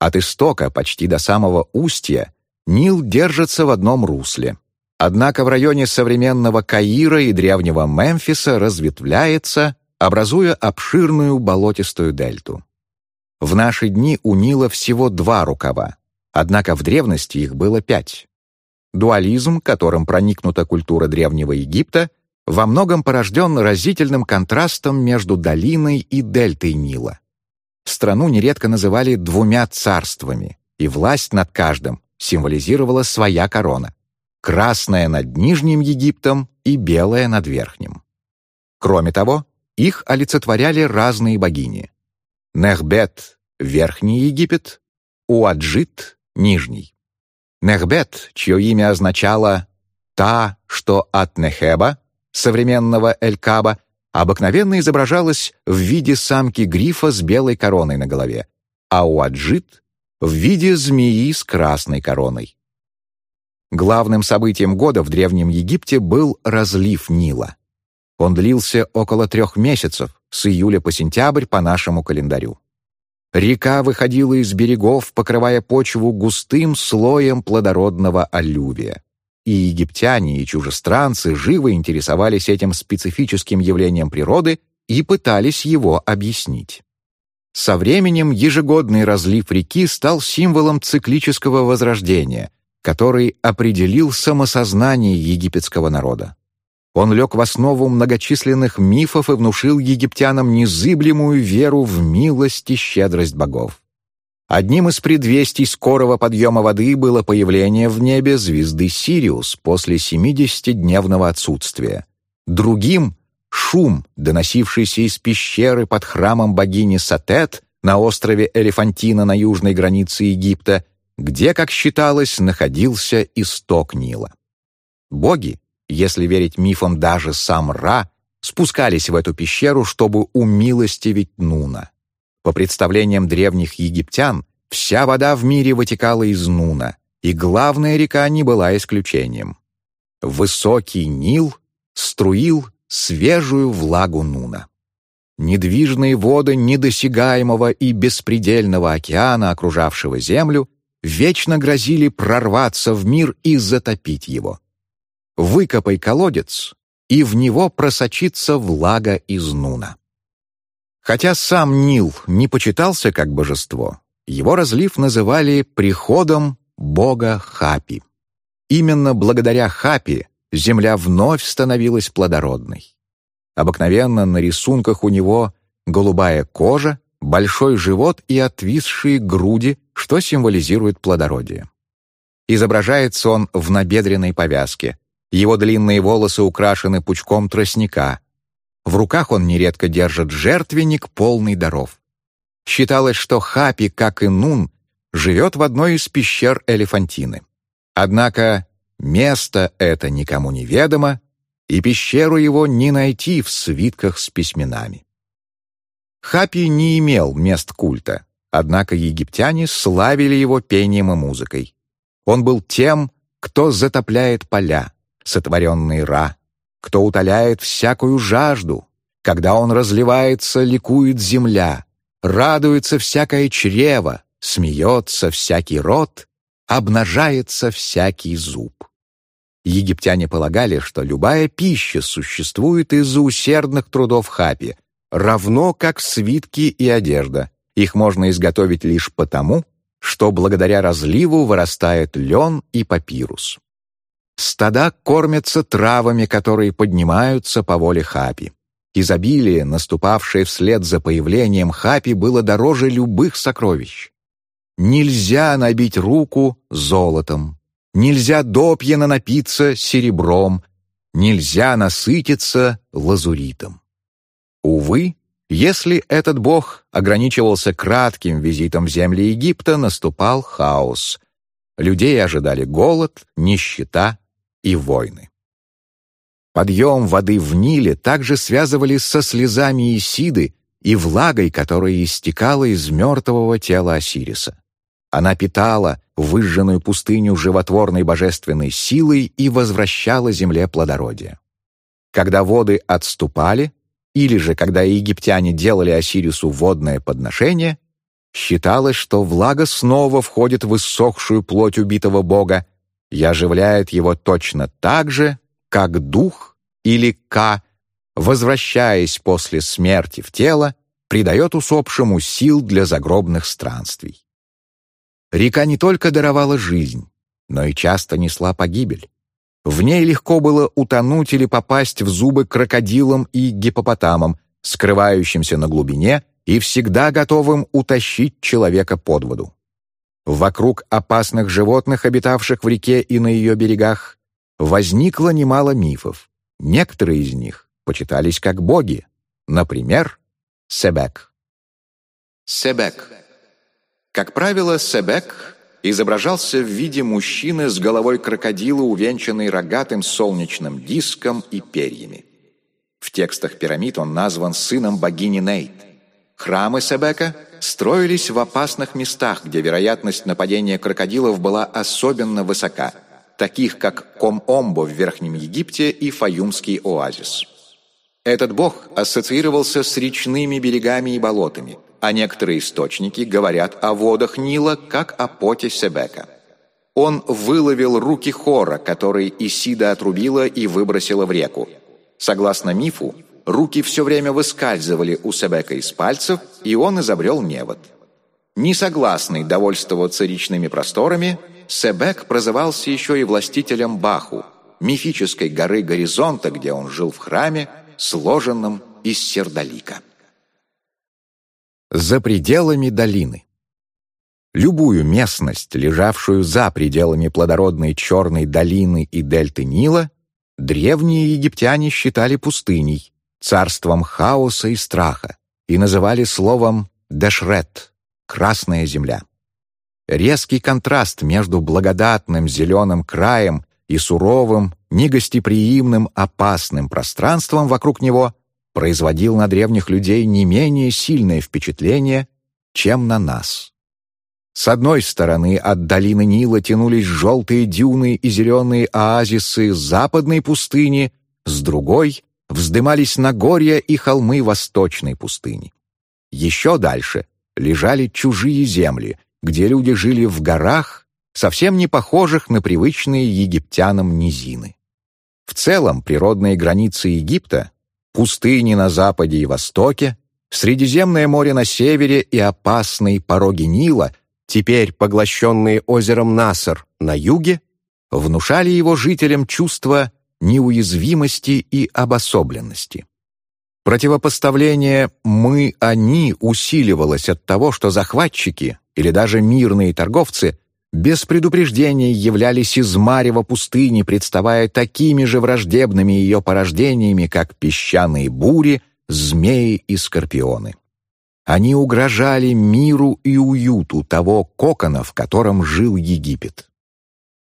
От истока почти до самого устья Нил держится в одном русле. Однако в районе современного Каира и древнего Мемфиса разветвляется, образуя обширную болотистую дельту. В наши дни у Нила всего два рукава, однако в древности их было пять. Дуализм, которым проникнута культура Древнего Египта, во многом порожден разительным контрастом между долиной и дельтой Нила. Страну нередко называли двумя царствами, и власть над каждым символизировала своя корона — красная над Нижним Египтом и белая над Верхним. Кроме того, их олицетворяли разные богини. Нехбет — Верхний Египет, Уаджит — Нижний. Нехбет, чье имя означало «та, что от Нехеба», современного Элькаба, обыкновенно изображалась в виде самки грифа с белой короной на голове, а у Аджит — в виде змеи с красной короной. Главным событием года в Древнем Египте был разлив Нила. Он длился около трех месяцев, с июля по сентябрь по нашему календарю. Река выходила из берегов, покрывая почву густым слоем плодородного алювия. И египтяне, и чужестранцы живо интересовались этим специфическим явлением природы и пытались его объяснить. Со временем ежегодный разлив реки стал символом циклического возрождения, который определил самосознание египетского народа. Он лег в основу многочисленных мифов и внушил египтянам незыблемую веру в милость и щедрость богов. Одним из предвестий скорого подъема воды было появление в небе звезды Сириус после 70-дневного отсутствия. Другим шум, доносившийся из пещеры под храмом богини Сатет на острове Элефантина на южной границе Египта, где, как считалось, находился исток Нила. Боги, если верить мифам даже сам Ра, спускались в эту пещеру, чтобы умилостивить Нуна. По представлениям древних египтян, вся вода в мире вытекала из Нуна, и главная река не была исключением. Высокий Нил струил свежую влагу Нуна. Недвижные воды недосягаемого и беспредельного океана, окружавшего Землю, вечно грозили прорваться в мир и затопить его. Выкопай колодец, и в него просочится влага из Нуна. Хотя сам Нил не почитался как божество, его разлив называли приходом бога Хапи. Именно благодаря Хапи земля вновь становилась плодородной. Обыкновенно на рисунках у него голубая кожа, большой живот и отвисшие груди, что символизирует плодородие. Изображается он в набедренной повязке. Его длинные волосы украшены пучком тростника. В руках он нередко держит жертвенник, полный даров. Считалось, что Хапи, как и Нун, живет в одной из пещер Элефантины. Однако место это никому не ведомо, и пещеру его не найти в свитках с письменами. Хапи не имел мест культа, однако египтяне славили его пением и музыкой. Он был тем, кто затопляет поля, сотворенные Ра, кто утоляет всякую жажду. Когда он разливается, ликует земля, радуется всякое чрево, смеется всякий рот, обнажается всякий зуб. Египтяне полагали, что любая пища существует из-за усердных трудов Хапи, равно как свитки и одежда. Их можно изготовить лишь потому, что благодаря разливу вырастает лен и папирус. Стада кормятся травами, которые поднимаются по воле Хапи. Изобилие, наступавшее вслед за появлением Хапи, было дороже любых сокровищ. Нельзя набить руку золотом, нельзя допьяно напиться серебром, нельзя насытиться лазуритом. Увы, если этот бог ограничивался кратким визитом в земли Египта, наступал хаос. Людей ожидали голод, нищета и войны. Подъем воды в Ниле также связывали со слезами Исиды и влагой, которая истекала из мертвого тела Осириса. Она питала выжженную пустыню животворной божественной силой и возвращала земле плодородие. Когда воды отступали, или же когда египтяне делали Осирису водное подношение, считалось, что влага снова входит в иссохшую плоть убитого бога и оживляет его точно так же, как дух или ка, возвращаясь после смерти в тело, придает усопшему сил для загробных странствий. Река не только даровала жизнь, но и часто несла погибель. В ней легко было утонуть или попасть в зубы крокодилам и гипопотамам, скрывающимся на глубине и всегда готовым утащить человека под воду. Вокруг опасных животных, обитавших в реке и на ее берегах, возникло немало мифов. Некоторые из них почитались как боги, например, Себек. Себек как правило, Себек изображался в виде мужчины с головой крокодила, увенчанной рогатым солнечным диском и перьями. В текстах пирамид он назван сыном богини Нейт. Храмы Себека строились в опасных местах, где вероятность нападения крокодилов была особенно высока, таких как Ком-Омбо в Верхнем Египте и Фаюмский оазис. Этот бог ассоциировался с речными берегами и болотами – а некоторые источники говорят о водах Нила как о поте Себека. Он выловил руки Хора, который Исида отрубила и выбросила в реку. Согласно мифу, руки все время выскальзывали у Себека из пальцев, и он изобрел невод. Несогласный довольствоваться речными просторами, Себек прозывался еще и властителем Баху, мифической горы Горизонта, где он жил в храме, сложенном из сердолика за пределами долины. Любую местность, лежавшую за пределами плодородной Черной долины и дельты Нила, древние египтяне считали пустыней, царством хаоса и страха, и называли словом «дешрет» — «красная земля». Резкий контраст между благодатным зеленым краем и суровым, негостеприимным, опасным пространством вокруг него производил на древних людей не менее сильное впечатление, чем на нас. С одной стороны от долины Нила тянулись желтые дюны и зеленые оазисы западной пустыни, с другой вздымались Нагорья и холмы восточной пустыни. Еще дальше лежали чужие земли, где люди жили в горах, совсем не похожих на привычные египтянам низины. В целом природные границы Египта — пустыни на западе и востоке, Средиземное море на севере и опасные пороги Нила, теперь поглощенные озером Насар на юге, внушали его жителям чувство неуязвимости и обособленности. Противопоставление «мы-они» усиливалось от того, что захватчики или даже мирные торговцы без предупреждения являлись из марева пустыни, представая такими же враждебными ее порождениями, как песчаные бури, змеи и скорпионы. Они угрожали миру и уюту того кокона, в котором жил Египет.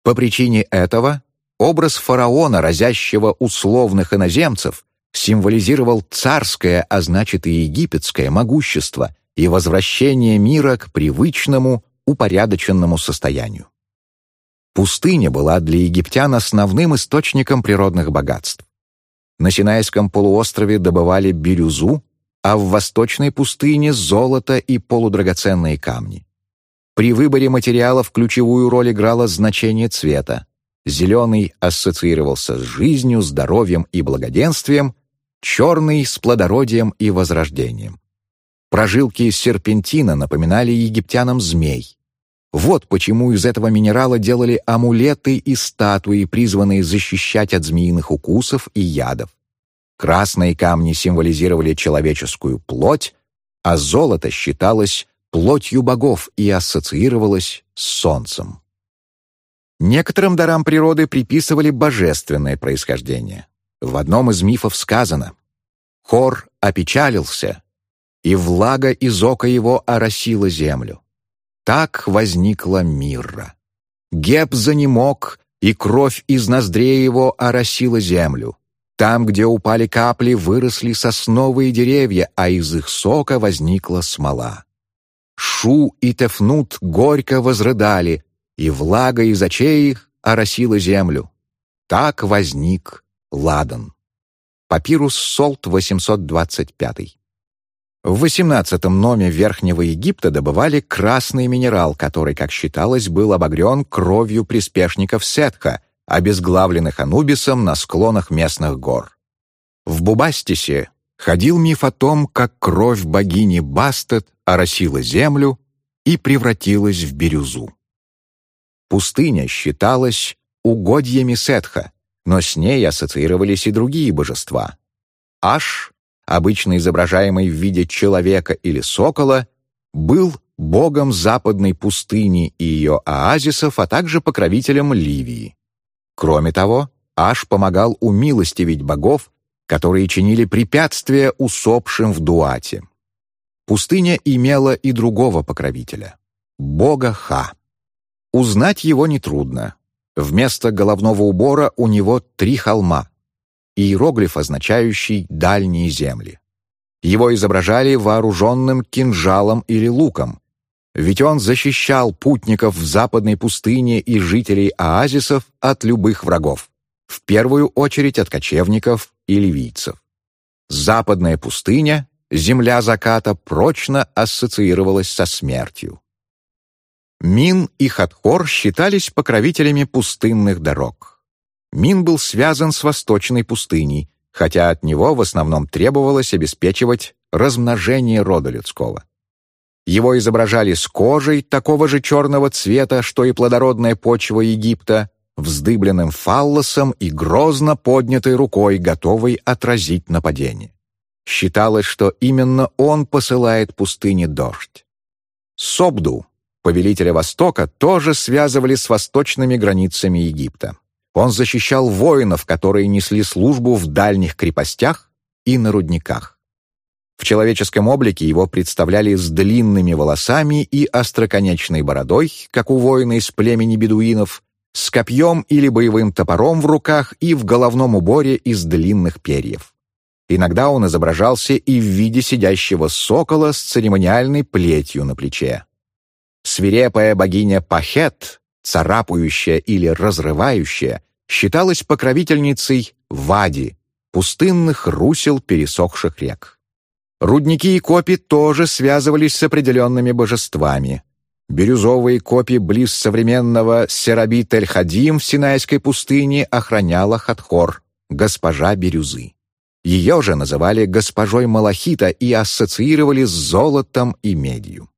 По причине этого образ фараона, разящего условных иноземцев, символизировал царское, а значит и египетское могущество и возвращение мира к привычному, упорядоченному состоянию. Пустыня была для египтян основным источником природных богатств. На Синайском полуострове добывали бирюзу, а в восточной пустыне — золото и полудрагоценные камни. При выборе материалов ключевую роль играло значение цвета. Зеленый ассоциировался с жизнью, здоровьем и благоденствием, черный — с плодородием и возрождением. Прожилки серпентина напоминали египтянам змей. Вот почему из этого минерала делали амулеты и статуи, призванные защищать от змеиных укусов и ядов. Красные камни символизировали человеческую плоть, а золото считалось плотью богов и ассоциировалось с солнцем. Некоторым дарам природы приписывали божественное происхождение. В одном из мифов сказано «Хор опечалился, и влага из ока его оросила землю. Так возникла Мирра. Геб занемог, и кровь из ноздрей его оросила землю. Там, где упали капли, выросли сосновые деревья, а из их сока возникла смола. Шу и Тефнут горько возрыдали, и влага из очей их оросила землю. Так возник Ладан. Папирус Солт 825. В XVIII номе Верхнего Египта добывали красный минерал, который, как считалось, был обогрен кровью приспешников Сетха, обезглавленных Анубисом на склонах местных гор. В Бубастисе ходил миф о том, как кровь богини Бастет оросила землю и превратилась в бирюзу. Пустыня считалась угодьями Сетха, но с ней ассоциировались и другие божества. Аш, обычно изображаемый в виде человека или сокола, был богом западной пустыни и ее оазисов, а также покровителем Ливии. Кроме того, Аш помогал умилостивить богов, которые чинили препятствия усопшим в Дуате. Пустыня имела и другого покровителя — бога Ха. Узнать его нетрудно. Вместо головного убора у него три холма, иероглиф, означающий «дальние земли». Его изображали вооруженным кинжалом или луком, ведь он защищал путников в западной пустыне и жителей оазисов от любых врагов, в первую очередь от кочевников и ливийцев. Западная пустыня, земля заката, прочно ассоциировалась со смертью. Мин и Хатхор считались покровителями пустынных дорог. Мин был связан с восточной пустыней, хотя от него в основном требовалось обеспечивать размножение рода людского. Его изображали с кожей такого же черного цвета, что и плодородная почва Египта, вздыбленным фаллосом и грозно поднятой рукой, готовой отразить нападение. Считалось, что именно он посылает пустыне дождь. Собду, повелителя Востока, тоже связывали с восточными границами Египта. Он защищал воинов, которые несли службу в дальних крепостях, и на рудниках. В человеческом облике его представляли с длинными волосами и остроконечной бородой, как у воина из племени бедуинов, с копьем или боевым топором в руках и в головном уборе из длинных перьев. Иногда он изображался и в виде сидящего сокола с церемониальной плетью на плече. Свирепая богиня Пахет, царапающая или разрывающая, считалась покровительницей Вади, пустынных русел пересохших рек. Рудники и копи тоже связывались с определенными божествами. Бирюзовые копи близ современного Серабит-эль-Хадим в Синайской пустыне охраняла Хатхор, госпожа Бирюзы. Ее же называли госпожой Малахита и ассоциировали с золотом и медью.